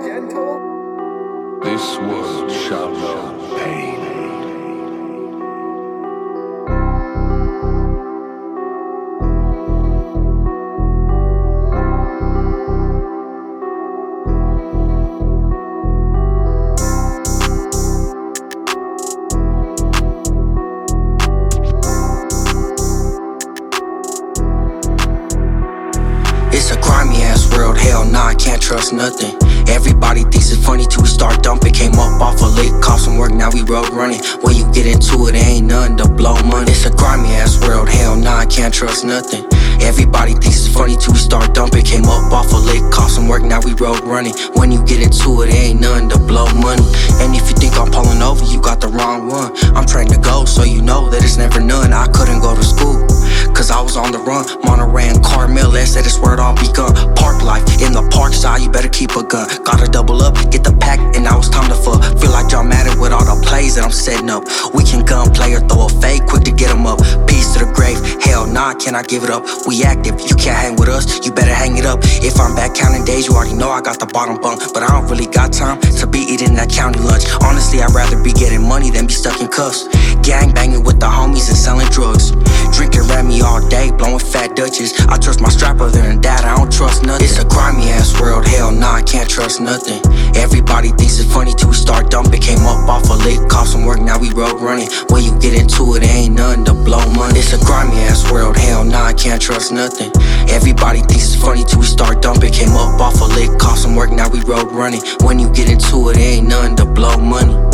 gentle. This world shall know pain. World, hell nah, I can't trust nothing. Everybody thinks it's funny till we start dumping. Came up off a lick, caught some work, now we road running. When you get into it, ain't nothing to blow money. It's a grimy ass world, hell nah, I can't trust nothing. Everybody thinks it's funny till we start dumping. Came up off a lick, caught some work, now we road running. When you get into it, ain't nothing to blow money. And if you think I'm pulling over, you got the wrong one. I'm trained to go, so you know that it's never none. I couldn't go to school. Cause I was on the run. Monoran, Carmel, that's at its word all begun. You better keep a gun. Gotta double up, get the pack, and now it's time to fuck. Feel like John Madden with all the plays that I'm setting up. We can gun play or throw a fade, quick to get get 'em up. Peace to the grave, hell nah, can I give it up? We active, you can't hang with us, you better hang it up. If I'm back counting days, you already know I got the bottom bunk. But I don't really got time to be eating that county lunch. Honestly, I'd rather be getting money than be stuck in cuffs. Gang banging with the I trust my strap other than that, I don't trust nothing. It's a grimy ass world, hell nah, I can't trust nothing. Everybody thinks it's funny till we start dumping. Came up off a lick, caught some work, now we road running. When you get into it, ain't nothing to blow money. It's a grimy ass world, hell nah, I can't trust nothing. Everybody thinks it's funny till we start dumping. Came up off a lick, caught some work, now we road running. When you get into it, ain't nothing to blow money.